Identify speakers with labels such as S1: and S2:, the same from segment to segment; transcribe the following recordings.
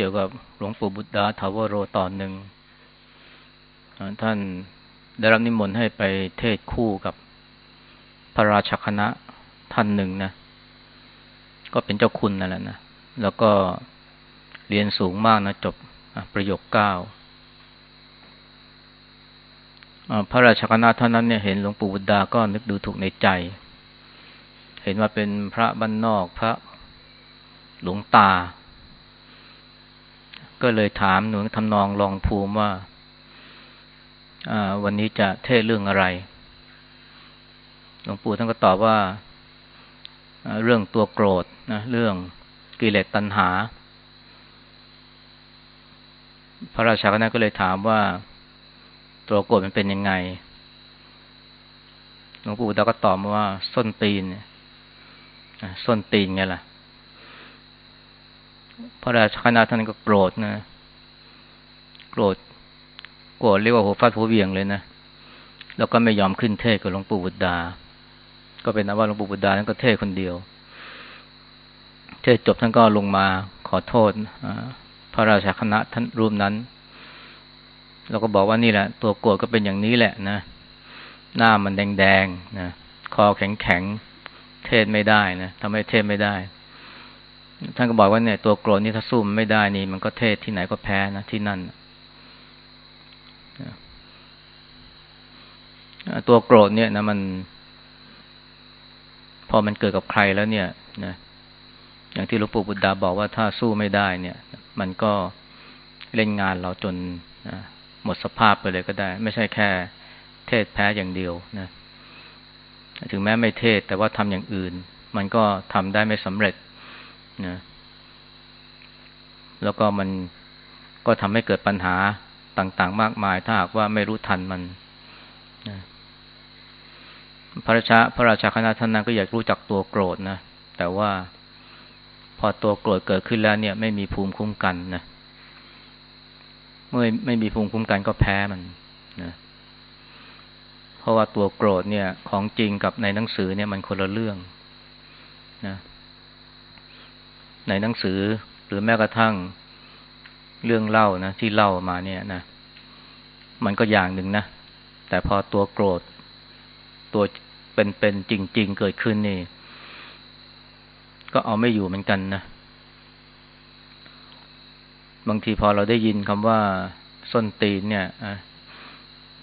S1: กี่ยวกับหลวงปู่บุตรดาทาวโรตอนหนึ่งท่านได้รับนิมนต์ให้ไปเทศคู่กับพระราชคณะท่านหนึ่งนะ ก็เป็นเจ้าคุณนั่นแหละนะ แล้วก็เรียนสูงมากนะ จบประโยคเก้าพระราชคณะท่านนั้นเนี่ยเห็นหลวงปู่บุตรดาก็นึกดูถูกในใจ เห็นว่าเป็นพระบ้านนอกพระหลวงตา ก็เลยถามหนูทำนองลองภูมิว่าวันนี้จะเทศเรื่องอะไร หลวงปู่ท่านก็ตอบว่า เรื่องตัวโกรธนะเรื่องกิเลสตัณหา พระราชาคณะก็เลยถามว่า ตัวโกรธมันเป็นยังไง หลวงปู่ตาก็ตอบมาว่า ส้นตีนส้นตีนไงล่ะ พระราชคณะท่านก็โกรธนะ โกรธ โกรธเรียกว่าหัวฟาดหัวเวียงเลยนะ แล้วก็ไม่ยอมขึ้นเทศกับหลวงปู่บุตรดา ก็เป็นนะว่าหลวงปู่บุตรดานั้นก็เทศคนเดียว เทศจบท่านก็ลงมาขอโทษพระราชาคณะท่านรูปนั้น แล้วก็บอกว่านี่แหละ ตัวโกรธก็เป็นอย่างนี้แหละนะ หน้ามันแดงๆนะ คอแข็งๆ เทศไม่ได้นะทำให้เทศไม่ได้ ท่านก็บอกว่าเนี่ยตัวโกรธนี่ถ้าสู้มันไม่ได้นี่ มันก็เทศที่ไหนก็แพ้นะที่นั่นตัวโกรธเนี่ยนะมัน พอมันเกิดกับใครแล้วเนี่ยนะอย่างที่หลวงปู่บุตรดาบอกว่าถ้าสู้ไม่ได้เนี่ย มันก็เล่นงานเราจนนะหมดสภาพไปเลยก็ได้ ไม่ใช่แค่เทศแพ้อย่างเดียวนะถึงแม้ไม่เทศแต่ว่าทำอย่างอื่น มันก็ทำได้ไม่สำเร็จ นะแล้วก็มันก็ทำให้เกิดปัญหาต่างๆ มากมาย ถ้าหากว่าไม่รู้ทันมันนะพระราชาพระราชาคณะท่านนั้นก็อยากรู้จักตัวโกรธนะแต่ว่าพอตัวโกรธเกิดขึ้นแล้วเนี่ย ไม่มีภูมิคุ้มกันนะเมื่อไม่มีภูมิคุ้มกันก็แพ้มันนะเพราะว่าตัวโกรธเนี่ย ของจริงกับในหนังสือเนี่ยมันคนละเรื่องนะ ในหนังสือหรือแม้กระทั่งเรื่องเล่านะที่เล่ามาเนี่ยนะ มันก็อย่างหนึ่งนะ แต่พอตัวโกรธ ตัวเป็นๆจริง ๆ เกิดขึ้นนี่ ก็เอาไม่อยู่เหมือนกันนะบางทีพอเราได้ยินคำว่า ส้นตีนเนี่ย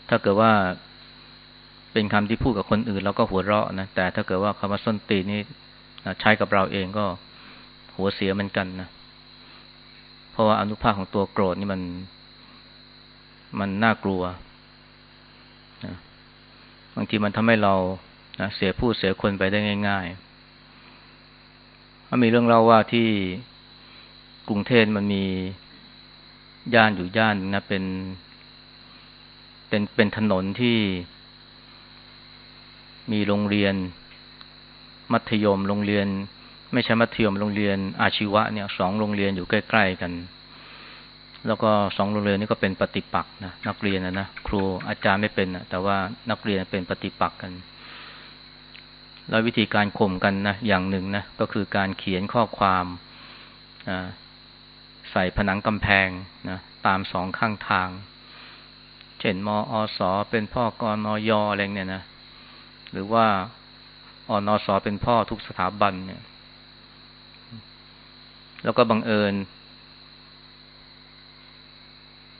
S1: ถ้าเกิดว่าเป็นคำที่พูดกับคนอื่นเราก็หัวเราะนะแต่ถ้าเกิดว่าคำว่าส้นตีนนี่ใช้กับเราเองก็ หัวเสียเหมือนกันนะเพราะว่าอนุภาคของตัวโกรธนี่มัน มันน่ากลัวนะบางทีมันทำให้เรานะเสียผู้เสียคนไปได้ง่ายๆมันมีเรื่องเล่าว่าที่กรุงเทพมันมีย่านอยู่ย่านนะเป็น เป็นเป็นถนนที่มีโรงเรียน มัธยมโรงเรียน ไม่ใช่มัธยมโรงเรียนอาชีวะเนี่ยสองโรงเรียนอยู่ใกล้ ๆ กัน แล้วก็สองโรงเรียนนี้ก็เป็นปฏิปักษ์นะนักเรียนนะนะครูอาจารย์ไม่เป็นนะแต่ว่านักเรียนเป็นปฏิปักษ์กัน แล้ววิธีการข่มกันนะอย่างหนึ่งนะก็คือการเขียนข้อความใส่ผนังกำแพงนะตามสองข้างทาง เช่นมอสอเป็นพ่อกอนอยอะไรเนี่ยนะหรือว่าอนอสอเป็นพ่อทุกสถาบันเนี่ย แล้วก็บังเอิญ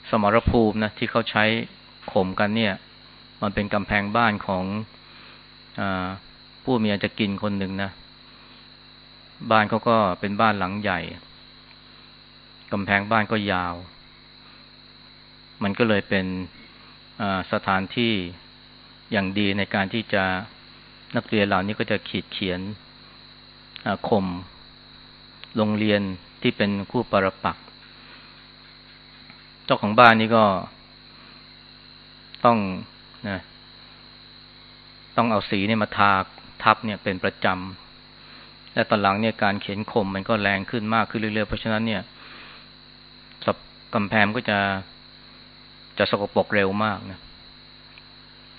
S1: สมรภูมินะที่เขาใช้ข่มกันเนี่ย มันเป็นกำแพงบ้านของอผู้มีอาจจะกินคนหนึ่งนะ บ้านเขาก็เป็นบ้านหลังใหญ่กำแพงบ้านก็ยาว มันก็เลยเป็นสถานที่อย่างดีในการที่จะนักเรียนเหล่านี้ก็จะขีดเขียนข่ม โรงเรียนที่เป็นคู่ปรปัก เจ้าของบ้านนี่ก็ต้องนะต้องเอาสีเนี่ยมาทาทับเนี่ยเป็นประจำ และตอนหลังเนี่ยการเขียนคมมันก็แรงขึ้นมากขึ้นเรื่อยๆ เพราะฉะนั้นเนี่ยสับกำแพงก็จะจะสกปรกเร็วมากนะ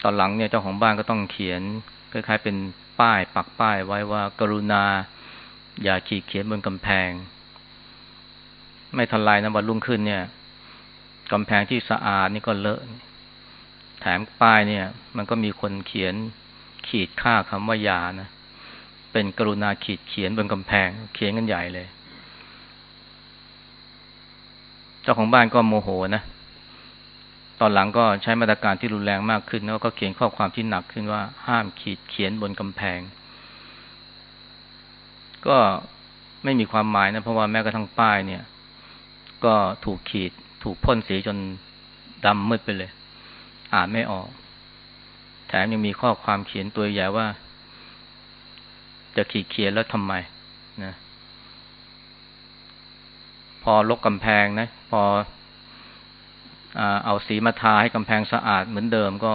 S1: ตอนหลังเนี่ยเจ้าของบ้านก็ต้องเขียนคล้ายๆเป็นป้ายปักป้ายไว้ว่ากรุณา อย่าขีดเขียนบนกำแพง ไม่ทันไรนะวันรุ่งขึ้นเนี่ยกำแพงที่สะอาดนี่ก็เลอะแถมป้ายเนี่ย มันก็มีคนเขียนขีดค่าคำว่ายานะเป็นกรุณาขีดเขียนบนกำแพง เขียนกันใหญ่เลย เจ้าของบ้านก็โมโหนะตอนหลังก็ใช้มาตรการที่รุนแรงมากขึ้น แล้วก็เขียนข้อความที่หนักขึ้นว่าห้ามขีดเขียนบนกำแพง ก็ไม่มีความหมายนะเพราะว่าแม้กระทั่งป้ายเนี่ย ก็ถูกขีด ถูกพ่นสีจนดำมืดไปเลย อ่านไม่ออก แถมยังมีข้อความเขียนตัวใหญ่ว่า จะขีดเขียนแล้วทำไมนะพอลกกำแพงนะ พอเอาสีมาทาให้กำแพงสะอาดเหมือนเดิมก็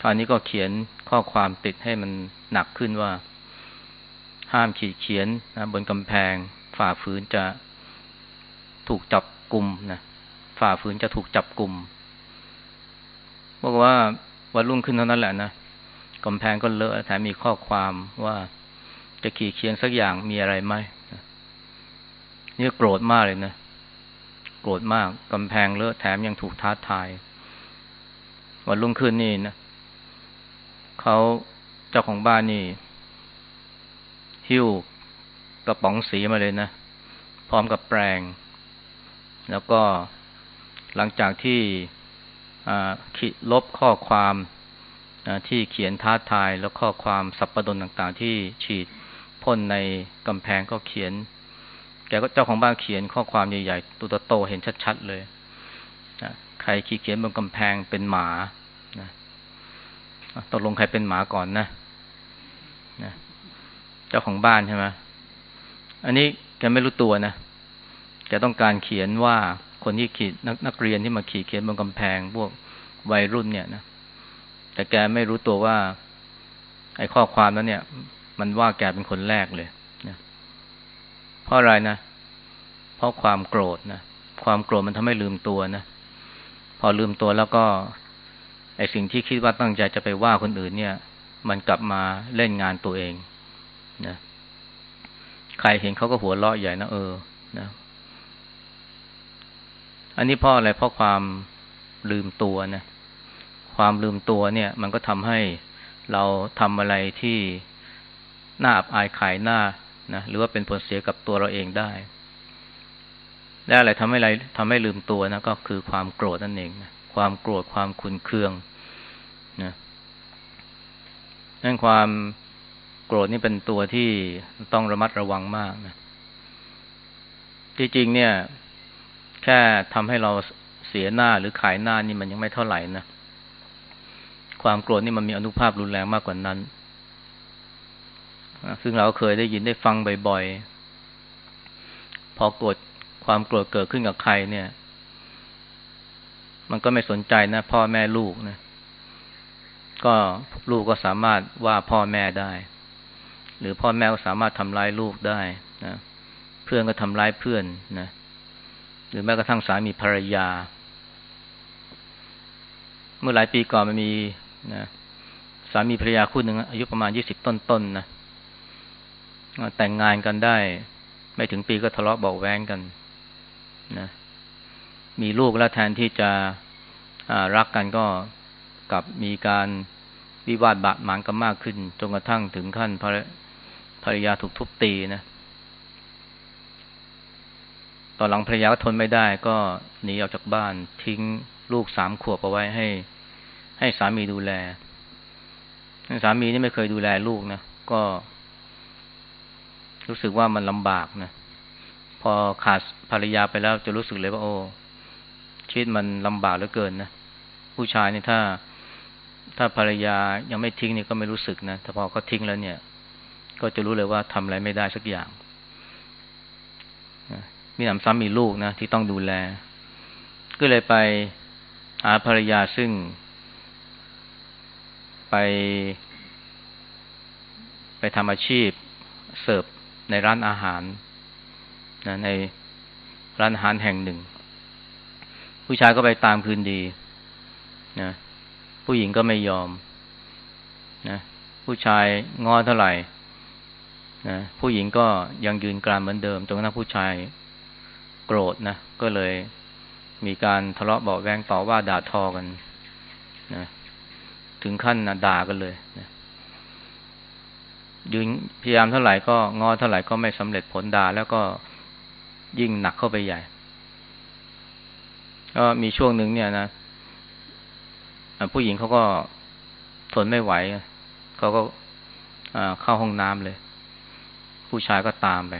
S1: คราวนี้ก็เขียนข้อความติดให้มันหนักขึ้นว่า ห้ามขีดเขียนนะบนกำแพง ฝ่าฝืนจะถูกจับกลุ่มนะฝ่าฝืนจะถูกจับกลุ่มบอกว่าวันรุ่งขึ้นเท่านั้นแหละนะกำแพงก็เลอะแถมมีข้อความว่าจะขีดเขียนสักอย่างมีอะไรไหมนี่โกรธมากเลยนะโกรธมากกำแพงเลอะแถมยังถูกท้าทายวันรุ่งขึ้นนี่นะเขาเจ้าของบ้านนี่ หิ้วกระป๋องสีมาเลยนะ พร้อมกับแปรง แล้วก็หลังจากที่ขีดลบข้อความที่เขียนท้าทายแล้วข้อความสับประดนต่างๆ ที่ฉีดพ่นในกำแพงก็เขียน แกก็เจ้าของบ้านเขียนข้อความใหญ่ๆตัวโตเห็นชัดๆเลยใครขีดเขียนบนกำแพงเป็นหมาตกลงใครเป็นหมาก่อนนะนะ เจ้าของบ้านใช่ไหมอันนี้แกไม่รู้ตัวนะแกต้องการเขียนว่าคนที่ขีดนักนักเรียนที่มาขีดเขียนบนกำแพง พวกวัยรุ่นเนี่ยนะแต่แกไม่รู้ตัวว่า ไอ้ข้อความนั้นเนี่ย มันว่าแกเป็นคนแรกเลยนะเพราะอะไรนะเพราะความโกรธนะความโกรธมันทำให้ลืมตัวนะพอลืมตัวแล้วก็ ไอ้สิ่งที่คิดว่าตั้งใจจะไปว่าคนอื่นเนี่ย มันกลับมาเล่นงานตัวเอง นะใครเห็นเขาก็หัวเราะใหญ่นะเออนะอันนี้เพราะอะไรเพราะความลืมตัวนะความลืมตัวเนี่ย มันก็ทำให้เราทำอะไรที่น่าอับอายขายหน้านะหรือว่าเป็นผลเสียกับตัวเราเองได้ และอะไรทำให้อะไรทำให้ลืมตัวนะก็คือความโกรธนั่นเองนะความโกรธความขุนเคืองนะนั่นความ โกรธนี่เป็นตัวที่ต้องระมัดระวังมากนะที่จริงเนี่ย แค่ทำให้เราเสียหน้าหรือขายหน้านี่มันยังไม่เท่าไหร่นะความโกรธนี่มันมีอนุภาพรุนแรงมากกว่านั้น ซึ่งเราเคยได้ยินได้ฟังบ่อยๆ พอโกรธความโกรธเกิดขึ้นกับใครเนี่ย มันก็ไม่สนใจนะ พ่อแม่ลูกนะ ก็ลูกก็สามารถว่าพ่อแม่ได้ หรือพ่อแม่ก็สามารถทำร้ายลูกได้นะเพื่อนก็ทำร้ายเพื่อนนะหรือแม้กระทั่งสามีภรรยา เมื่อหลายปีก่อนมันมีนะสามีภรรยาคู่หนึ่งอายุประมาณยี่สิบต้นๆนนะแต่งงานกันได้ ไม่ถึงปีก็ทะเลาะเบาแวงกันนะมีลูกแล้วแทนที่จะรักกันก็กลับมีการวิวาทบาดหมางกันมากขึ้น จนกระทั่งถึงขั้น ภรรยาถูกทุบตีนะ ตอนหลังภรรยาก็ทนไม่ได้ก็หนีออกจากบ้านทิ้งลูกสามขวบเอาไว้ให้ ให้สามีดูแล สามีนี่ไม่เคยดูแลลูกนะ ก็ รู้สึกว่ามันลำบากนะ พอขาดภรรยาไปแล้วจะรู้สึกเลยว่าโอ้ชีวิตมันลำบากเหลือเกินนะ ผู้ชายนี่ถ้า ถ้าภรรยายังไม่ทิ้งนี่ก็ไม่รู้สึกนะ แต่พอเขาทิ้งแล้วเนี่ย ก็จะรู้เลยว่าทำอะไรไม่ได้สักอย่างมีหนำซ้ำมีลูกนะที่ต้องดูแล ก็เลยไปหาภรรยาซึ่ง ไป ไปทำอาชีพเสิร์ฟในร้านอาหารนะในร้านอาหารแห่งหนึ่ง ผู้ชายก็ไปตามคืนดีนะผู้หญิงก็ไม่ยอมนะผู้ชายงอเท่าไหร่ นะผู้หญิงก็ยังยืนกรานเหมือนเดิมจนกระทั่งผู้ชายโกรธนะก็เลยมีการทะเลาะเบาแวงต่อว่าด่าทอกันนะถึงขั้นนะด่ากันเลยนะยืนพยายามเท่าไหร่ก็งอเท่าไหร่ก็ไม่สำเร็จผลด่าแล้วก็ยิ่งหนักเข้าไปใหญ่ ก็มีช่วงหนึ่งเนี่ยนะผู้หญิงเขาก็ทนไม่ไหวเขาก็เข้าห้องน้ำเลย ผู้ชายก็ตามไป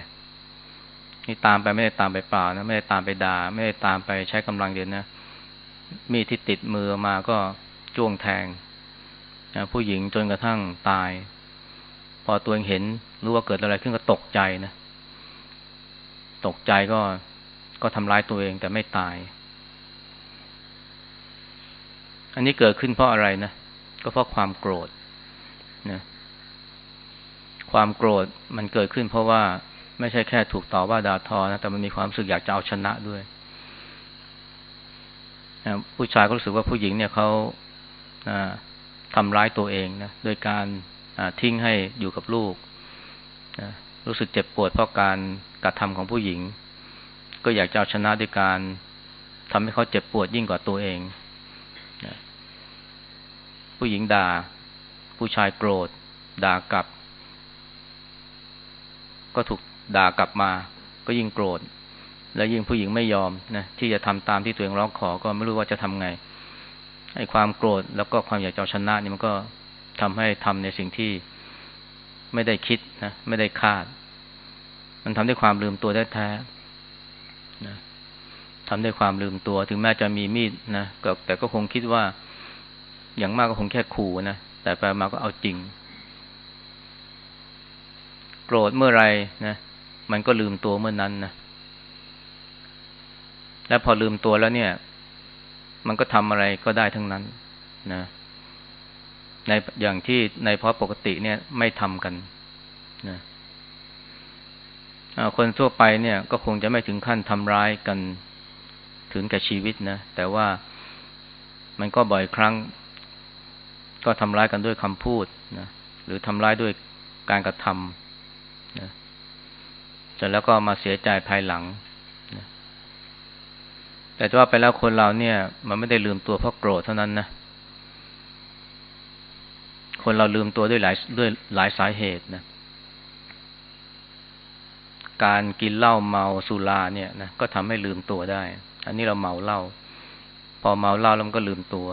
S1: นี่ตามไปไม่ได้ตามไปเปล่านะไม่ได้ตามไปด่า ไม่ได้ตามไปใช้กำลังเดียวนะมีที่ติดมือมาก็จ้วงแทงผู้หญิงจนกระทั่งตาย พอตัวเองเห็นรู้ว่าเกิดอะไรขึ้นก็ตกใจนะ ตกใจก็ก็ทำร้ายตัวเองแต่ไม่ตาย อันนี้เกิดขึ้นเพราะอะไรนะ ก็เพราะความโกรธนะ ความโกรธมันเกิดขึ้น เพราะว่าไม่ใช่แค่ถูกต่อว่าด่าทอนะแต่มันมีความรู้สึกอยากจะเอาชนะด้วยผู้ชายก็รู้สึกว่าผู้หญิงเนี่ยเขาทำร้ายตัวเองนะโดยการทิ้งให้อยู่กับลูกนะรู้สึกเจ็บปวดเพราะการกระทำของผู้หญิง ก็อยากจะเอาชนะด้วยการทำให้เขาเจ็บปวดยิ่งกว่าตัวเองนะผู้หญิงด่า ผู้ชายโกรธ ด่ากลับ ก็ถูกด่ากลับมา ก็ยิ่งโกรธ และยิ่งผู้หญิงไม่ยอมนะที่จะทำตามที่ตัวเองร้องขอก็ไม่รู้ว่าจะทำไงไอ้ความโกรธแล้วก็ความอยากจะชนะนี่มันก็ทำให้ทำในสิ่งที่ไม่ได้คิดนะไม่ได้คาด มันทำด้วยความลืมตัวแท้ๆนะทำด้วยความลืมตัว ถึงแม้จะมีมีดนะแต่ก็คงคิดว่าอย่างมากก็คงแค่ขู่นะแต่ไปมาก็เอาจริง โกรธเมื่อไรนะมันก็ลืมตัวเมื่อนนั้นนะและพอลืมตัวแล้วเนี่ย มันก็ทำอะไรก็ได้ทั้งนั้นนะในอย่างที่ในเพราะปกติเนี่ยไม่ทำกันนะคนทั่วไปเนี่ยก็คงจะไม่ถึงขั้นทำร้ายกันถึงแก่ชีวิตนะ แต่ว่ามันก็บ่อยครั้ง ก็ทำร้ายกันด้วยคำพูดนะหรือทำร้ายด้วยการกระทำ จแล้วก็มาเสียใจภายหลัง แต่ว่าไปแล้วคนเราเนี่ย มันไม่ได้ลืมตัวเพราะโกรธเท่านั้นนะ คนเราลืมตัวด้วยหลายด้วยหลายสาเหตุนะ การกินเหล้าเมาสุราเนี่ยนะก็ทำให้ลืมตัวได้ อันนี้เราเมาเหล้า พอเมาเหล้าแล้วมันก็ลืมตัว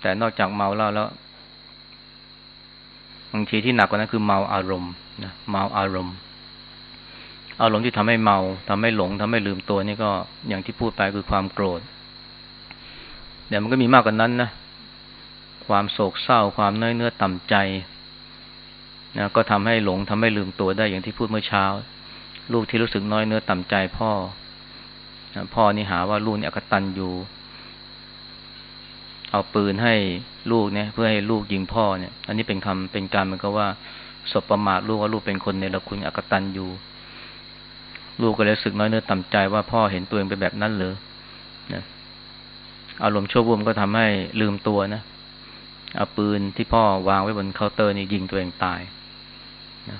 S1: แต่นอกจากเมาเหล้าแล้วบางทีที่หนักกว่านั้นคือเมาอารมณ์นะเมาอารมณ์ อารมณ์ที่ทำให้เมาทำให้หลงทำให้ลืมตัวนี่ก็อย่างที่พูดไปคือความโกรธเดี๋ยวมันก็มีมากกว่านั้นนะความโศกเศร้า ความน้อยเนื้อต่ำใจนะก็ทำให้หลงทำให้ลืมตัวได้อย่างที่พูดเมื่อเช้า ลูกที่รู้สึกน้อยเนื้อต่ำใจพ่อพ่อนี่หาว่าลูกเนี่ยกตันอยู่ เอาปืนให้ลูกเนี่ย เพื่อให้ลูกยิงพ่อเนี่ย อันนี้เป็นคำเป็นการมันก็ว่าสบประมาทลูกว่าลูกเป็นคนในละคุณอกตันอยู่ ลูกก็เลยสึกน้อยเนื้อต่ำใจว่าพ่อเห็นตัวเองเป็นแบบนั้นหรือนะอารมณ์ชั่ววูบก็ทำให้ลืมตัวนะเอาปืนที่พ่อวางไว้บนเคาน์เตอร์นี่ยิงตัวเองตายนะ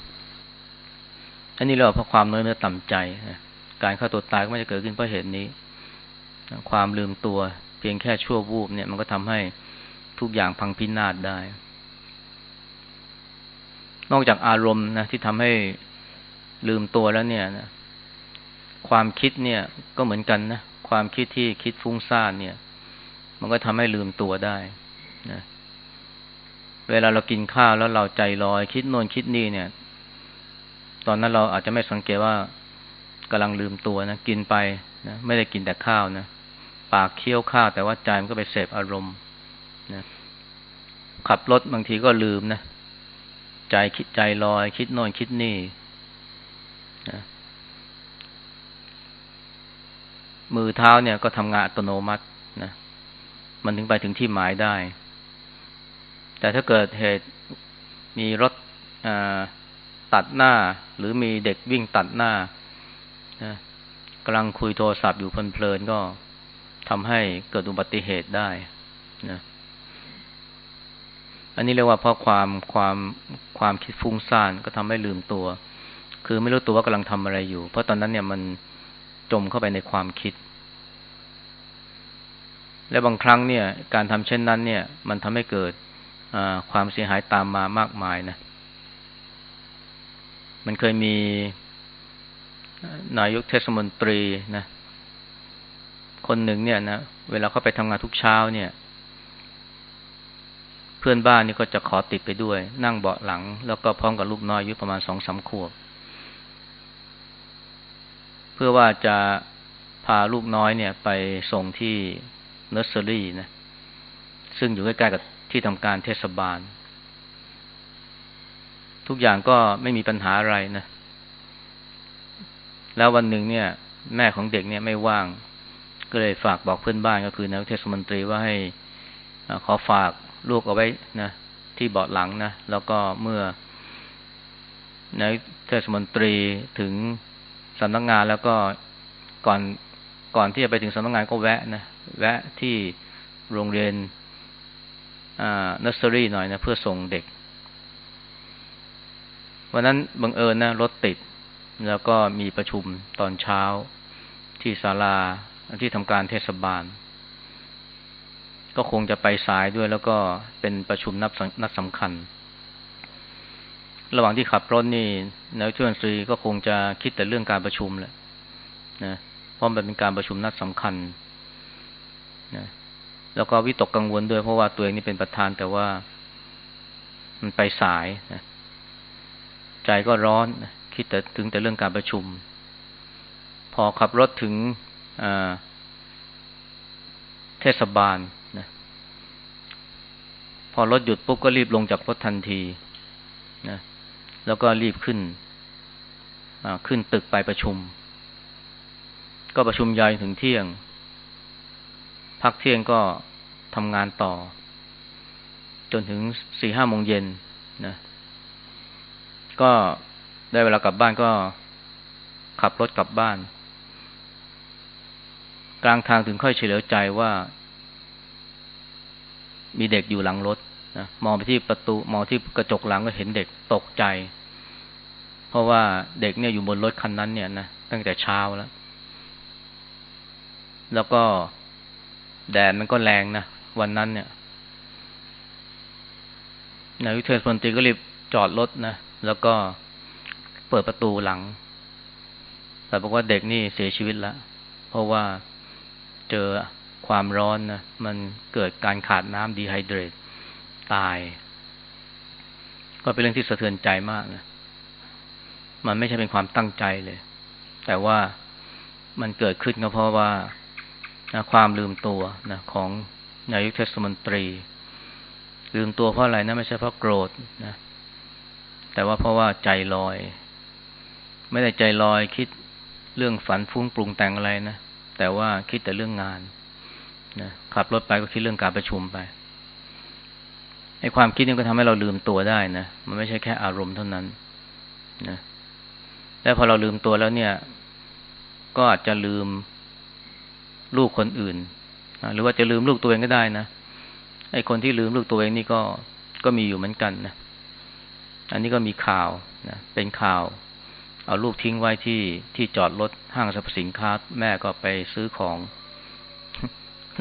S1: อันนี้เราเพราะความน้อยเนื้อต่ำใจนะการฆ่าตัวตายก็ไม่จะเกิดขึ้นเพราะเหตุนี้นะความลืมตัว เพียงแค่ชั่ววูบเนี่ย มันก็ทำให้ทุกอย่างพังพินาศได้ นอกจากอารมณ์นะที่ทำให้ลืมตัวแล้วเนี่ยนะ ความคิดเนี่ยก็เหมือนกันนะ ความคิดที่คิดฟุ้งซ่านเนี่ย มันก็ทำให้ลืมตัวได้นะเวลาเรากินข้าวแล้วเราใจลอย คิดโน่นคิดนี่เนี่ย ตอนนั้นเราอาจจะไม่สังเกตว่ากำลังลืมตัวนะกินไปนะไม่ได้กินแต่ข้าวนะปากเคี้ยวข้าวแต่ว่าใจมันก็ไปเสพอารมณ์นะขับรถบางทีก็ลืมนะ ใจคิดใจลอย คิดโน่นคิดนี่นะ มือเท้าเนี่ยก็ทำงานอัตโนมัตินะมันถึงไปถึงที่หมายได้ แต่ถ้าเกิดเหตุมีรถตัดหน้า หรือมีเด็กวิ่งตัดหน้านะกำลังคุยโทรศัพท์อยู่เพลินๆก็ทำให้เกิดอุบัติเหตุได้นะอันนี้เรียกว่าเพราะความความความคิดฟุ้งซ่านก็ทำให้ลืมตัว คือไม่รู้ตัวว่ากำลังทำอะไรอยู่ เพราะตอนนั้นเนี่ยมัน จมเข้าไปในความคิด และบางครั้งเนี่ย การทำเช่นนั้น เนี่ย มันทำให้เกิดความเสียหายตามมามากมายนะ มันเคยมีนายกเทศมนตรีนะ คนหนึ่งเนี่ยนะ เวลาเขาไปทำงานทุกเช้าเนี่ย เพื่อนบ้านนี่ก็จะขอติดไปด้วย นั่งเบาะหลัง แล้วก็พร้อมกับลูกน้อยอายุประมาณสองสามขวบ เพื่อว่าจะพาลูกน้อยเนี่ย ไปส่งที่เนอร์เซอรี่นะ ซึ่งอยู่ใกล้ๆกับที่ทำการเทศบาล ทุกอย่างก็ไม่มีปัญหาอะไรนะ แล้ววันหนึ่งเนี่ย แม่ของเด็กเนี่ยไม่ว่าง ก็เลยฝากบอกเพื่อนบ้านก็คือนายกเทศมนตรีว่าให้ขอฝากลูกเอาไว้นะที่เบาะหลังนะ แล้วก็เมื่อนายเทศมนตรีถึงำนักงงานแล้วก็ก่อนก่อนที่จะไปถึงสำนักงงานก็แวะนะแวะที่โรงเรียนอ่าเนอร์เซอรี่หน่อยนะเพื่อส่งเด็ก วันนั้นบังเอิญนะรถติด แล้วก็มีประชุมตอนเช้าที่ศาลาที่ทำการเทศบาล ก็คงจะไปสายด้วยแล้วก็เป็นประชุมนับนัดสำคัญ ระหว่างที่ขับรถนี่นายช่วยซีก็คงจะคิดแต่เรื่องการประชุมแหละนะเพราะมันเป็นการประชุมนัดสำคัญนะแล้วก็วิตกกังวลด้วยเพราะว่าตัวเองนี่เป็นประธานแต่ว่ามันไปสายนะใจก็ร้อนนะคิดแต่ถึงแต่เรื่องการประชุม พอขับรถถึงเทศบาลนะพอรถหยุดปุ๊บก็รีบลงจากรถทันทีนะ แล้วก็รีบขึ้นขึ้นตึกไปประชุม ก็ประชุมยาวถึงเที่ยง พักเที่ยงก็ทำงานต่อ จนถึงสี่ห้าโมงเย็นนะก็ได้เวลากลับบ้านก็ขับรถกลับบ้าน กลางทางถึงค่อยเฉลียวใจว่า มีเด็กอยู่หลังรถ นะมองไปที่ประตูมองที่กระจกหลังก็เห็นเด็กตกใจ เพราะว่าเด็กเนี่ยอยู่บนรถคันนั้นเนี่ยนะตั้งแต่เช้าแล้ว แล้วก็แดดมันก็แรงนะวันนั้นเนี่ยนายวิเทศพลตรีก็รีบจอดรถนะแล้วก็เปิดประตูหลัง แต่บอกว่าเด็กนี่เสียชีวิตแล้ว เพราะว่าเจอความร้อนนะมันเกิดการขาดน้ำดีไฮเดรต ตาย ก็เป็นเรื่องที่สะเทือนใจมากนะมันไม่ใช่เป็นความตั้งใจเลย แต่ว่ามันเกิดขึ้นก็เพราะว่านะความลืมตัวนะของนายกเทศมนตรี ลืมตัวเพราะอะไรนะไม่ใช่เพราะโกรธนะแต่ว่าเพราะว่าใจลอย ไม่ได้ใจลอยคิดเรื่องฝันฟุ้งปรุงแต่งอะไรนะแต่ว่าคิดแต่เรื่องงานนะขับรถไปก็คิดเรื่องการประชุมไป ไอ้ความคิดนี่ก็ทำให้เราลืมตัวได้นะ มันไม่ใช่แค่อารมณ์เท่านั้นนะ แล้วพอเราลืมตัวแล้วเนี่ย ก็อาจจะลืมลูกคนอื่น หรือว่าจะลืมลูกตัวเองก็ได้นะ ไอ้คนที่ลืมลูกตัวเองนี่ก็ ก็มีอยู่เหมือนกันนะ อันนี้ก็มีข่าวนะ เป็นข่าว เอาลูกทิ้งไว้ที่ที่จอดรถห้างสรรพสินค้า แม่ก็ไปซื้อของ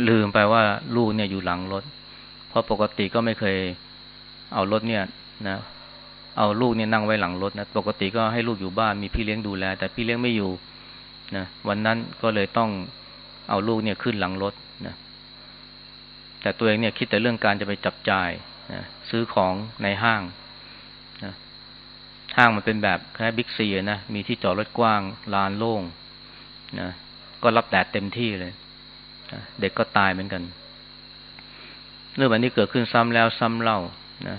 S1: ลืมไปว่าลูกเนี่ยอยู่หลังรถ เพราะปกติก็ไม่เคยเอารถเนี่ยนะเอาลูกเนี่ยนั่งไว้หลังรถนะปกติก็ให้ลูกอยู่บ้านมีพี่เลี้ยงดูแล แต่พี่เลี้ยงไม่อยู่นะวันนั้นก็เลยต้องเอาลูกเนี่ยขึ้นหลังรถนะแต่ตัวเองเนี่ยคิดแต่เรื่องการจะไปจับจ่ายนะซื้อของในห้างนะห้างมันเป็นแบบแค่บิ๊กซีนะมีที่จอดรถกว้างลานโล่งนะก็รับแดดเต็มที่เลยเด็กก็ตายเหมือนกัน เรื่องแบบนี้เกิดขึ้นซ้ำแล้วซ้ำเล่านะ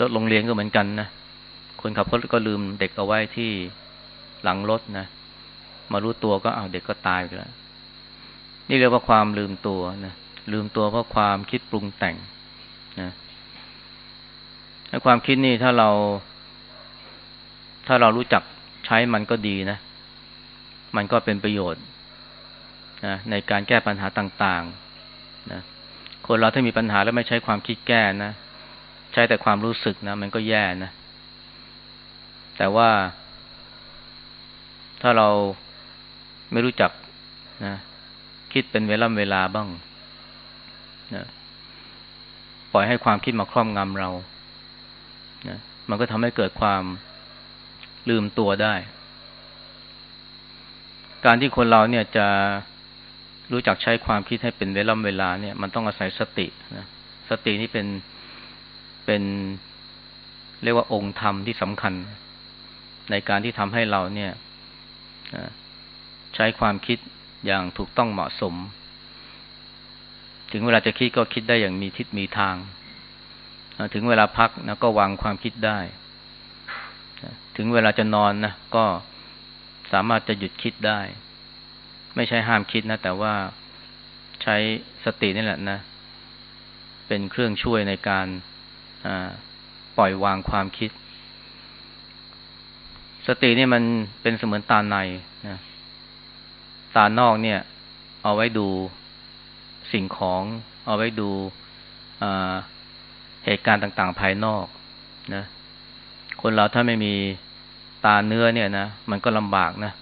S1: รถโรงเรียนก็เหมือนกันนะคนขับรถก็ลืมเด็กเอาไว้ที่หลังรถนะมารู้ตัวก็เอาเด็กก็ตายไปแล้วนี่เรียกว่าความลืมตัวนะลืมตัวเพราะความคิดปรุงแต่งนะความคิดนี่ถ้าเรา ถ้าเรารู้จักใช้มันก็ดีนะ มันก็เป็นประโยชน์นะในการแก้ปัญหาต่างๆ นะคนเราถ้ามีปัญหาแล้วไม่ใช้ความคิดแก้นะใช้แต่ความรู้สึกนะมันก็แย่นะ แต่ว่า ถ้าเราไม่รู้จักนะคิดเป็นเวลาเวลาบ้างนะปล่อยให้ความคิดมาครอบงำเรานะมันก็ทำให้เกิดความลืมตัวได้ การที่คนเราเนี่ยจะ รู้จักใช้ความคิดให้เป็นเวลาเวลาเนี่ยมันต้องอาศัยสตินะสตินี่เป็นเป็นเรียกว่าองค์ธรรมที่สำคัญ ในการที่ทำให้เราเนี่ยใช้ความคิดอย่างถูกต้องเหมาะสม ถึงเวลาจะคิดก็คิดได้อย่างมีทิศมีทาง ถึงเวลาพักนะก็วางความคิดได้ ถึงเวลาจะนอนนะก็สามารถจะหยุดคิดได้ ไม่ใช่ห้ามคิดนะ แต่ว่าใช้สตินี่แหละนะ เป็นเครื่องช่วยในการปล่อยวางความคิด สตินี่มันเป็นเสมือนตาในนะตานอกเนี่ย เอาไว้ดูสิ่งของ เอาไว้ดูเหตุการณ์ต่าง ๆ ภายนอกนะ คนเราถ้าไม่มีตาเนื้อเนี่ยนะ มันก็ลำบากนะ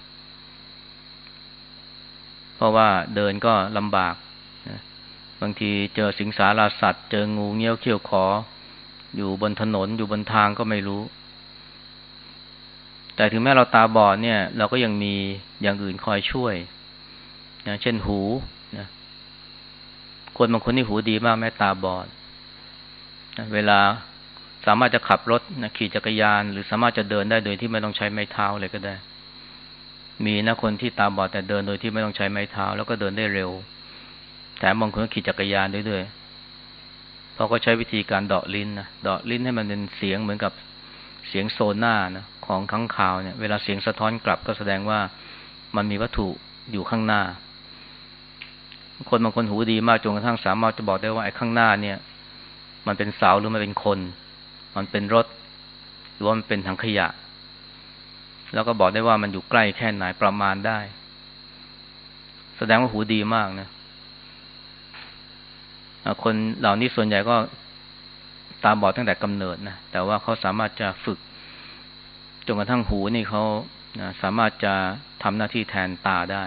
S1: เพราะว่าเดินก็ลำบากนะบางทีเจอสิงสาราสัตว์ เจองูเงี้ยวเขี้ยวขอ อยู่บนถนนอยู่บนทางก็ไม่รู้ แต่ถึงแม้เราตาบอดเนี่ย เราก็ยังมีอย่างอื่นคอยช่วยนะเช่นหูนะคนบางคนที่หูดีมากแม้ตาบอดนะเวลาสามารถจะขับรถนะขี่จักรยาน หรือสามารถจะเดินได้โดยที่ไม่ต้องใช้ไม้เท้าเลยก็ได้ มีนะคนที่ตาบอดแต่เดินโดยที่ไม่ต้องใช้ไม้เท้า แล้วก็เดินได้เร็วแต่บางคนก็ขี่จักรยานด้วยด้วยเพราะก็ใช้วิธีการเดาะลิ้นนะเดาะลิ้นให้มันเป็นเสียงเหมือนกับเสียงโซน่านะของข้างข่าวเนี่ย เวลาเสียงสะท้อนกลับก็แสดงว่ามันมีวัตถุอยู่ข้างหน้า คนบางคนหูดีมากจนกระทั่งสามารถจะบอกได้ว่าไอ้ข้างหน้าเนี่ย มันเป็นเสาหรือมันเป็นคน มันเป็นรถ หรือว่ามันเป็นถังขยะ แล้วก็บอกได้ว่ามันอยู่ใกล้แค่ไหนประมาณได้ แสดงว่าหูดีมากนะคนเหล่านี้ส่วนใหญ่ก็ตาบอดตั้งแต่กำเนิดนะแต่ว่าเขาสามารถจะฝึกจนกระทั่งหูนี่เขาสามารถจะทำหน้าที่แทนตาได้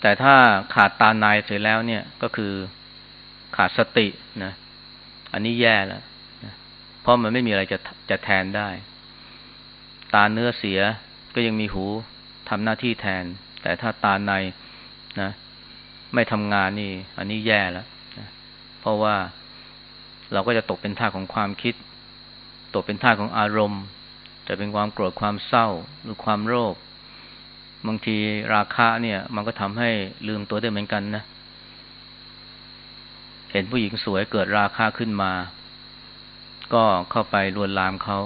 S1: แต่ถ้าขาดตาในเสร็จแล้วเนี่ยก็คือขาดสตินะ อันนี้แย่แล้วนะเพราะมันไม่มีอะไรจะจะแทนได้ ตาเนื้อเสีย ก็ยังมีหูทำหน้าที่แทน แต่ถ้าตาในนะ ไม่ทำงานนี่ อันนี้แย่แล้วนะเพราะว่าเราก็จะตกเป็นท่าของความคิด ตกเป็นท่าของอารมณ์ จะเป็นความโกรธความเศร้าหรือความโลภบางทีราคาเนี่ย มันก็ทำให้ลืมตัวได้เหมือนกันนะเห็นผู้หญิงสวยเกิดราคาขึ้นมา ก็เข้าไปลวนลามเขา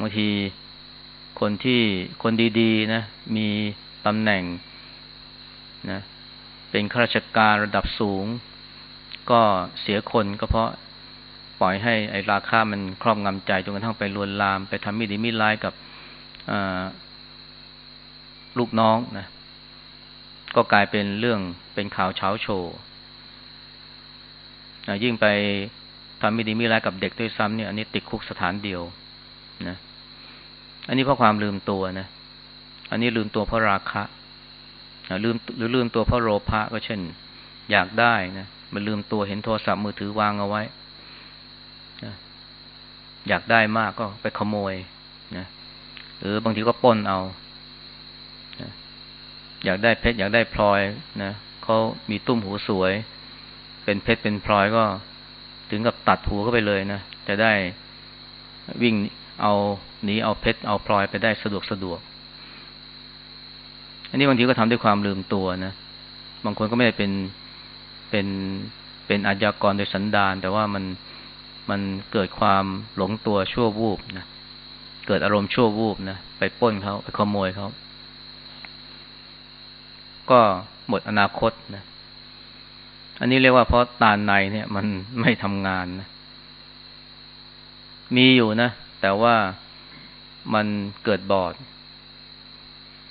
S1: บางทีคนที่คนดีๆ นะ มีตำแหน่งนะ เป็นข้าราชการระดับสูง ก็เสียคนก็เพราะปล่อยให้ไอ้ราคามันครอบงำใจจนกระทั่งไปลวนลาม ไปทำมิดีมิร้ายกับลูกน้องนะ ก็กลายเป็นเรื่องเป็นข่าวเช้าโชว์ยิ่งไปทำม่ดีม่ร้ายกับเด็กด้วยซ้ำเนี่ยอันนี้ติดคุกสถานเดียว นะอันนี้เพราะความลืมตัวนะ อันนี้ลืมตัวเพราะราคะลืมหรือลืมตัวเพราะโลภะก็เช่น อยากได้นะมันลืมตัวเห็นโทรศัพท์มือถือวางเอาไว้นะอยากได้มากก็ไปขโมยนะหรือบางทีก็ป้นเอาอยากได้เพชรอยากได้พลอยนะเขามีตุ้มหูสวย เป็นเพชรเป็นพลอยก็ ถึงกับตัดหูเข้าไปเลยนะจะได้วิ่ง เอาหนีเอาเพชรเอาพลอยไปได้สะดวกสะดวก อันนี้บางทีก็ทำด้วยความลืมตัวนะบางคนก็ไม่ได้เป็นเป็นเป็นอาญากรโดยสันดาน แต่ว่ามันมันเกิดความหลงตัวชั่ววูบนะเกิดอารมณ์ชั่ววูบนะไปป้นเขาไปขโมยเขาก็หมดอนาคตนะอันนี้เรียกว่าเพราะตาในเนี่ย มันไม่ทำงานนะมีอยู่นะ แต่ว่ามันเกิดบอด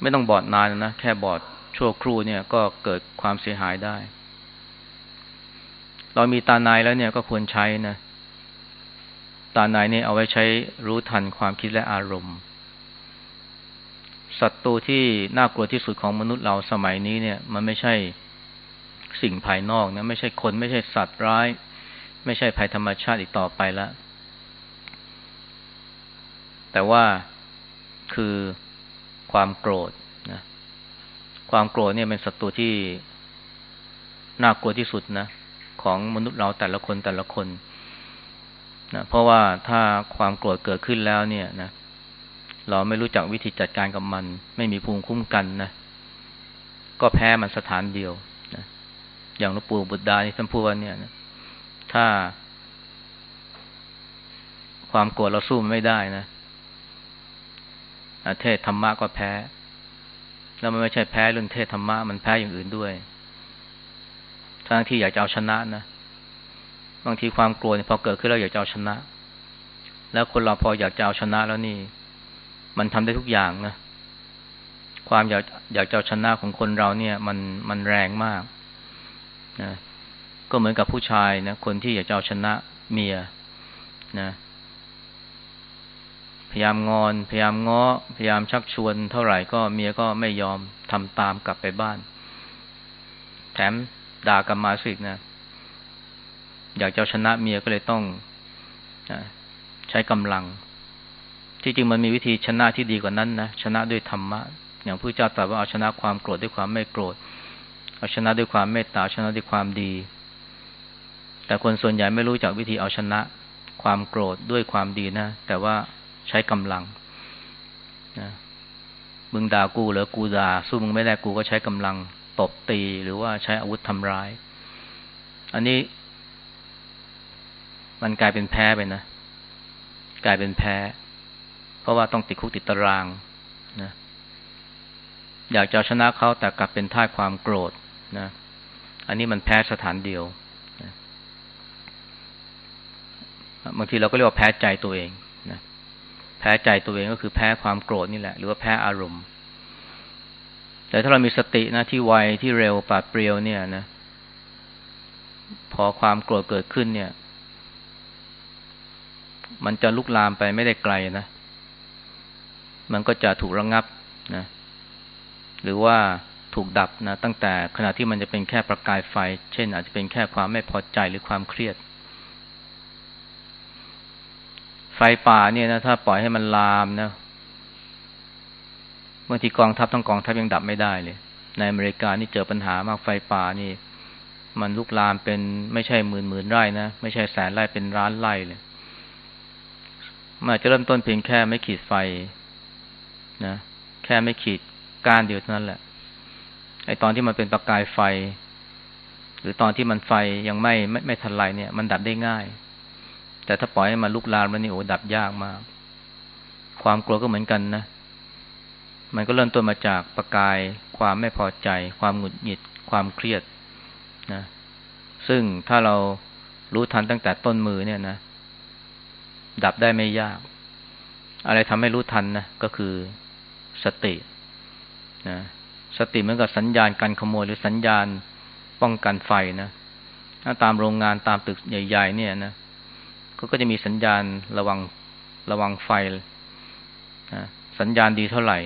S1: ไม่ต้องบอดนานนะ แค่บอดชั่วครู่เนี่ยก็เกิดความเสียหายได้ เรามีตาในแล้วเนี่ยก็ควรใช้นะ ตาในเนี่ยเอาไว้ใช้รู้ทันความคิดและอารมณ์ศัตรูที่น่ากลัวที่สุดของมนุษย์เราสมัยนี้เนี่ย มันไม่ใช่สิ่งภายนอกนะ ไม่ใช่คน ไม่ใช่สัตว์ร้าย ไม่ใช่ภัยธรรมชาติอีกต่อไปแล้ว แต่ว่าคือความโกรธนะความโกรธเนี่ยเป็นศัตรูที่น่ากลัวที่สุดนะของมนุษย์เราแต่ละคนแต่ละคนนะเพราะว่าถ้าความโกรธเกิดขึ้นแล้วเนี่ยนะเราไม่รู้จักวิธีจัดการกับมัน ไม่มีภูมิคุ้มกันนะก็แพ้มันสถานเดียวนะอย่างหลวงปู่บุตรดาที่ท่านพูดว่าเนี่ยนะถ้า ความโกรธเราสู้มันไม่ได้นะ เทศธรรมะก็แพ้ แล้วมันไม่ใช่แพ้เรื่องเทศธรรมะมันแพ้อย่างอื่นด้วย ทั้งที่อยากจะเอาชนะนะ บางทีความกลัวพอเกิดขึ้นแล้วอยากจะเอาชนะ แล้วคนเราพออยากจะเอาชนะแล้วนี่ มันทำได้ทุกอย่างนะ ความอยากอยากจะเอาชนะของคนเราเนี่ย มันมันแรงมากนะก็เหมือนกับผู้ชายนะคนที่อยากจะเอาชนะเมียนะ พยายามงอน พยายามง้อ พยายามชักชวน เท่าไหร่ก็เมียก็ไม่ยอมทำตามกลับไปบ้าน แถมด่ากลับมาสิกนะ อยากจะชนะเมียก็เลยต้องใช้กำลัง ที่จริงมันมีวิธีชนะที่ดีกว่านั้นนะชนะด้วยธรรมะ อย่างพระเจ้าตรัสว่าเอาชนะความโกรธด้วยความไม่โกรธ เอาชนะด้วยความเมตตาชนะด้วยความดี แต่คนส่วนใหญ่ไม่รู้จักวิธีเอาชนะความโกรธด้วยความดีนะ แต่ว่า ใช้กำลังนะมึงด่ากูหรือกูด่าสู้มึงไม่ได้กูก็ใช้กำลังตบตีหรือว่าใช้อาวุธทำร้าย อันนี้ มันกลายเป็นแพ้ไปนะกลายเป็นแพ้ เพราะว่าต้องติดคุกติดตารางนะอยากจะชนะเขาแต่กลับเป็นท่าความโกรธนะ อันนี้มันแพ้สถานเดียวบางทีเราก็เรียกว่าแพ้ใจตัวเอง แพ้ใจตัวเองก็คือแพ้ความโกรธนี่แหละ หรือว่าแพ้อารมณ์ แต่ถ้าเรามีสตินะที่ไวที่เร็วปราดเปรียวเนี่ยนะ พอความโกรธเกิดขึ้นเนี่ย มันจะลุกลามไปไม่ได้ไกลนะ มันก็จะถูกระงงับนะ หรือว่าถูกดับนะ ตั้งแต่ขณะที่มันจะเป็นแค่ประกายไฟ เช่น อาจจะเป็นแค่ความไม่พอใจหรือความเครียดไฟป่าเนี่ยนะถ้าปล่อยให้มันลามนะบางทีกองทัพทั้งกองทัพยังดับไม่ได้เลย ในอเมริกานี่เจอปัญหามากไฟป่านี่ มันลุกลามเป็นไม่ใช่หมื่นหมื่นไร่นะไม่ใช่แสนไร่เป็นร้านไร่เลยมันจะเริ่มต้นเพียงแค่ไม่ขีดไฟนะแค่ไม่ขีดก้านเดียวเท่านั้นแหละไอตอนที่มันเป็นประกายไฟ หรือตอนที่มันไฟยังไม่ไม่ไม่ทันไรเนี่ย มันดับได้ง่าย แต่ถ้าปล่อยให้มันลุกลามแล้วนี่โอ้ดับยากมาก ความกลัวก็เหมือนกันนะ มันก็เริ่มต้นมาจากประกาย ความไม่พอใจ ความหงุดหงิด ความเครียดนะ ซึ่งถ้าเรารู้ทันตั้งแต่ต้นมือเนี่ยนะ ดับได้ไม่ยาก อะไรทำให้รู้ทันนะก็คือสตินะสติเหมือนกับสัญญาณการขโมยหรือสัญญาณป้องกันไฟนะถ้าตามโรงงานตามตึกใหญ่ ๆ เนี่ยนะ ก็จะมีสัญญาณระวังระวังไฟนะสัญญาณดีเท่าไหร่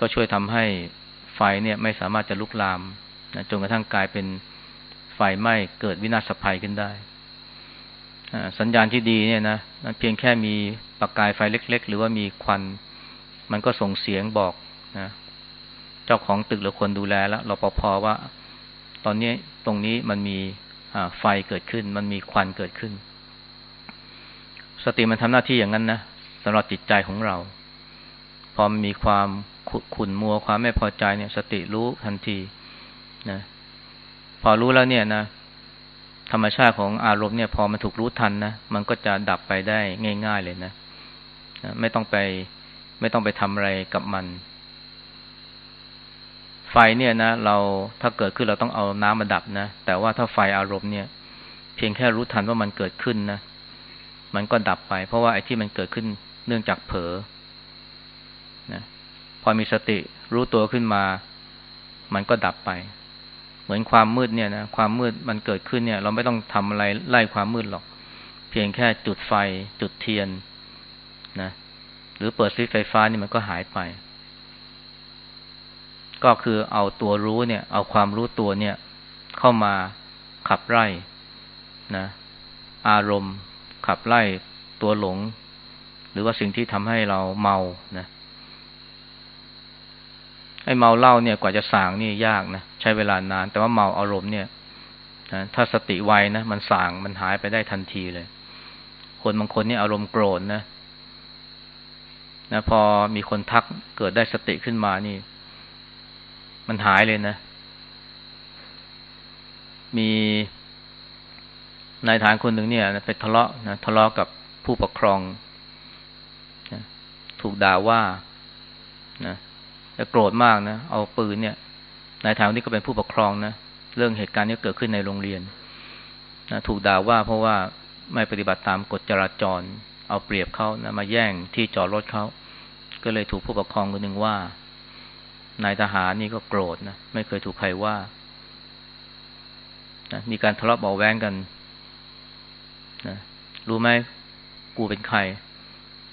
S1: ก็ช่วยทำให้ไฟเนี่ยไม่สามารถจะลุกลามนะจนกระทั่งกลายเป็นไฟไหม้เกิดวินาศภัยขึ้นได้สัญญาณที่ดีเนี่ยนะเพียงแค่มีประกายไฟเล็ก ๆ หรือว่ามีควัน มันก็ส่งเสียงบอกนะเจ้าของตึกหรือคนดูแลแล้วรปภว่า ตอนนี้ตรงนี้มันมีไฟเกิดขึ้น มันมีควันเกิดขึ้น สติมันทำหน้าที่อย่างนั้นนะสำหรับจิตใจของเรา พอมีความขุ่นมัวความไม่พอใจเนี่ย สติรู้ทันทีนะพอรู้แล้วเนี่ยนะธรรมชาติของอารมณ์เนี่ย พอมันถูกรู้ทันนะมันก็จะดับไปได้ง่าย ๆ เลยนะนะไม่ต้องไป ไม่ต้องไปทำอะไรกับมัน ไฟเนี่ยนะเราถ้าเกิดขึ้นเราต้องเอาน้ำมาดับนะแต่ว่าถ้าไฟอารมณ์เนี่ย เพียงแค่รู้ทันว่ามันเกิดขึ้นนะ มันก็ดับไป เพราะว่าไอ้ที่มันเกิดขึ้นเนื่องจากเผลอนะพอมีสติรู้ตัวขึ้นมา มันก็ดับไป เหมือนความมืดเนี่ยนะความมืดมันเกิดขึ้นเนี่ย เราไม่ต้องทำอะไรไล่ความมืดหรอก เพียงแค่จุดไฟ จุดเทียนนะหรือเปิดสวิตไฟฟ้านี่มันก็หายไป ก็คือเอาตัวรู้เนี่ย เอาความรู้ตัวเนี่ย เข้ามาขับไล่นะ อารมณ์ ขับไล่ตัวหลง หรือว่าสิ่งที่ทำให้เราเมานะไอ้เมาเหล้าเนี่ยกว่าจะสางนี่ยากนะใช้เวลานาน แต่ว่าเมาอารมณ์เนี่ยนะถ้าสติไวนะมันสางมันหายไปได้ทันทีเลย คนบางคนนี่อารมณ์โกรธนะนะพอมีคนทักเกิดได้สติขึ้นมานี่ มันหายเลยนะ มี นายฐานคนหนึ่งเนี่ยไปทะเลาะนะทะเลาะกับผู้ปกครองนะถูกด่าว่านะแล้วโกรธมากนะเอาปืนเนี่ยนายฐานนี้ก็เป็นผู้ปกครองนะเรื่องเหตุการณ์นี้เกิดขึ้นในโรงเรียนนะถูกด่าว่าเพราะว่าไม่ปฏิบัติตามกฎจราจร เอาเปรียบเขานะมาแย่งที่จอดรถเขาก็เลยถูกผู้ปกครองคนหนึ่งว่านายทหารนี่ก็โกรธนะไม่เคยถูกใครว่านะมีการทะเลาะเบาแวงกัน นะรู้ไหมกูเป็นใคร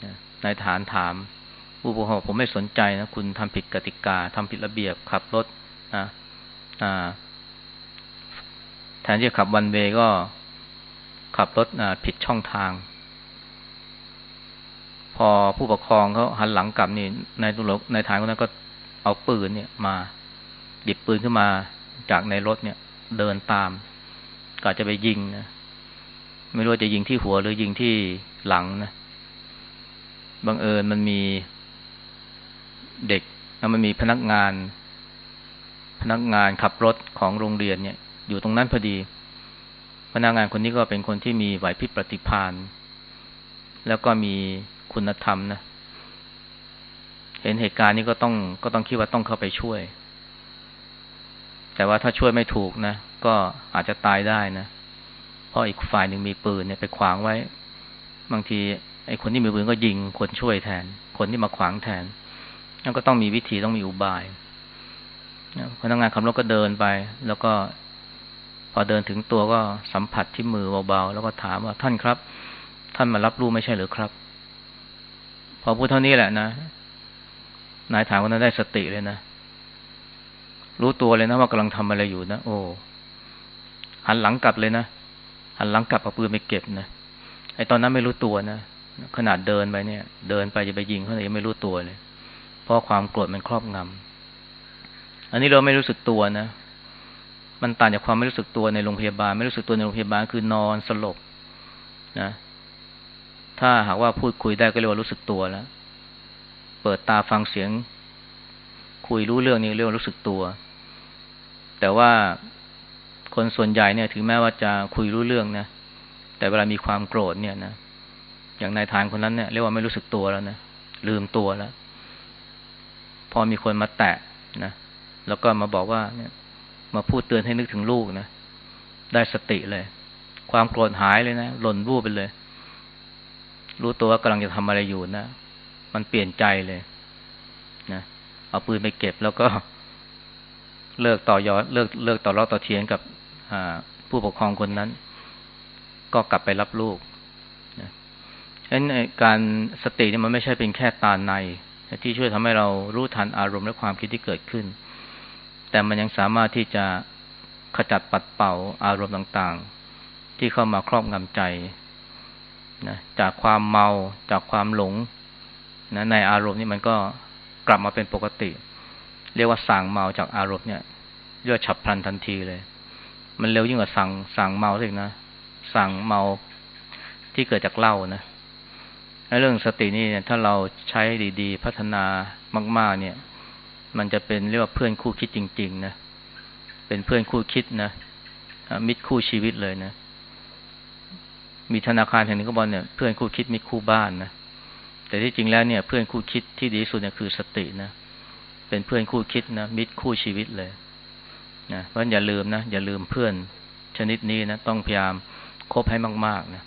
S1: นะนายทหารถาม ผู้ปกครองผมไม่สนใจนะคุณทำผิดกติกาทำผิดระเบียบขับรถนะอ่าแทนที่จะขับวันเวก็ขับรถผิดช่องทาง พอผู้ปกครองเขาหันหลังกลับนี่นายตุลกนายฐานคนนั้นก็เอาปืนเนี่ยมาหยิบปืนขึ้นมาจากในรถเนี่ย เดินตามก็จะไปยิงนะ ไม่รู้จะยิงที่หัวหรือยิงที่หลังนะบังเอิญมันมีเด็กแล้วมันมีพนักงาน พนักงานขับรถของโรงเรียนเนี่ย อยู่ตรงนั้นพอดี พนักงานคนนี้ก็เป็นคนที่มีไหวพริบปฏิภาณแล้วก็มีคุณธรรมนะเห็นเหตุการณ์นี้ก็ต้องก็ต้องคิดว่าต้องเข้าไปช่วย แต่ว่าถ้าช่วยไม่ถูกนะ ก็อาจจะตายได้นะ เพราะอีกฝ่ายหนึ่งมีปืนเนี่ยไปขวางไว้ บางทีไอ้คนที่มีปืนก็ยิงคนช่วยแทน คนที่มาขวางแทนนั่นก็ต้องมีวิธีต้องมีอุบายพนักงานขับรถก็เดินไป แล้วก็ พอเดินถึงตัวก็สัมผัสที่มือเบาๆแล้วก็ถามว่าท่านครับ ท่านมารับรู้ไม่ใช่หรือครับ พอพูดเท่านี้แหละนะนายถามคนนั้นได้สติเลยนะรู้ตัวเลยนะว่ากำลังทำอะไรอยู่นะโอ้หันหลังกลับเลยนะ หันหลังกลับเอาปืนไปเก็บนะไอ้ตอนนั้นไม่รู้ตัวนะขนาดเดินไปเนี่ย เดินไปจะไปยิงเขาเลยยังไม่รู้ตัวเลย เพราะความโกรธมันครอบงำอันนี้เราไม่รู้สึกตัวนะ มันต่างจากความไม่รู้สึกตัวในโรงพยาบาล ไม่รู้สึกตัวในโรงพยาบาลคือนอนสลบนะ ถ้าหากว่าพูดคุยได้ก็เรียกว่ารู้สึกตัวแล้ว เปิดตาฟังเสียง คุยรู้เรื่องนี้เรียกว่ารู้สึกตัว แต่ว่า คนส่วนใหญ่เนี่ย ถึงแม้ว่าจะคุยรู้เรื่องนะแต่เวลามีความโกรธเนี่ยนะอย่างนายทานคนนั้นเนี่ยเรียกว่าไม่รู้สึกตัวแล้วนะลืมตัวแล้ว พอมีคนมาแตะนะแล้วก็มาบอกว่าเนี่ย มาพูดเตือนให้นึกถึงลูกนะได้สติเลย ความโกรธหายเลยนะหล่นวูบไปเลย รู้ตัวว่ากำลังจะทำอะไรอยู่นะมันเปลี่ยนใจเลยนะเอาปืนไปเก็บแล้วก็เลิกต่อยอดเลิกเลิกต่อรอต่อเทียงกับ ผู้ปกครองคนนั้น ก็กลับไปรับลูกนะฉะนั้นการสตินี่มันไม่ใช่เป็นแค่ตาใน ที่ช่วยทำให้เรารู้ทันอารมณ์และความคิดที่เกิดขึ้น แต่มันยังสามารถที่จะขจัดปัดเป่าอารมณ์ต่างๆ ที่เข้ามาครอบงำใจนะจากความเมาจากความหลงนะในอารมณ์นี้มันก็กลับมาเป็นปกติ เรียกว่าสั่งเมาจากอารมณ์เนี่ยเรียกฉับพลันทันทีเลย มันเร็วยิ่งกว่าสั่งสั่งเมาสินะสั่งเมาที่เกิดจากเหล้านะเรื่องสตินี่เนี่ย ถ้าเราใช้ดีๆ พัฒนามาก ๆ เนี่ย มันจะเป็นเรียกว่าเพื่อนคู่คิดจริง ๆ นะเป็นเพื่อนคู่คิดนะมิตรคู่ชีวิตเลยนะ มีธนาคารแห่งนึ่งก็บอกเนี่ยเพื่อนคู่คิดมิตรคู่บ้านนะแต่ที่จริงแล้วเนี่ย เพื่อนคู่คิดที่ดีที่สุดเนี่ยคือสตินะเป็นเพื่อนคู่คิดนะมิตรคู่ชีวิตเลย นะเพราะอย่าลืมนะอย่าลืมเพื่อนชนิดนี้นะต้องพยายามคบให้มากๆนะ